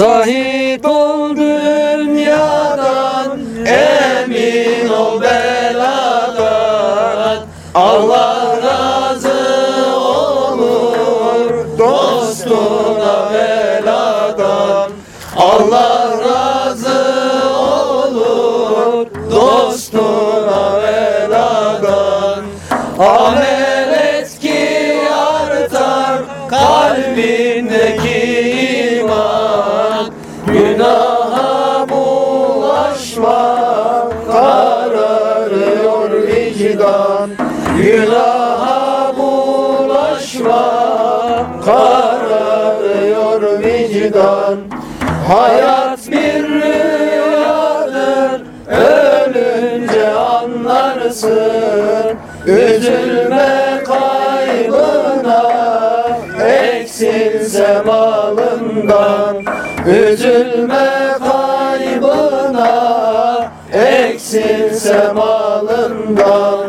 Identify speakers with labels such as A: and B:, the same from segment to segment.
A: Zahid ol dünyadan Emin ol beladan. Allah razı olur Dostuna veladan. Allah razı olur Dostuna veladan. Amel et ki artar kalbindeki vicdan Günaha bulaşma. Kararıyor vicdan. Hayat bir rüyadır ölünce anlarsın. Üzülme kaybına eksilse malından. Üzülme kaybına eksilse malından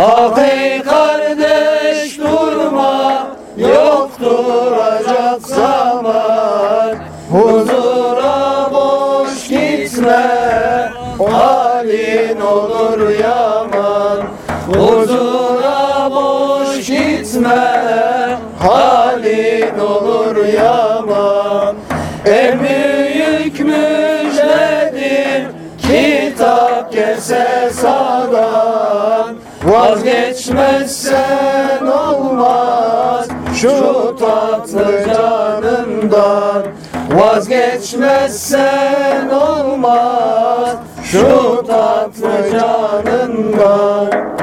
A: Ah ey kardeş durma yok duracak zaman. Huzura boş gitme halin olur yaman. Huzura boş gitme halin olur yaman. En büyük kitap gelse sağdan Vazgeçmezsen olmaz şu tatlı canından Vazgeçmezsen olmaz şu tatlı canından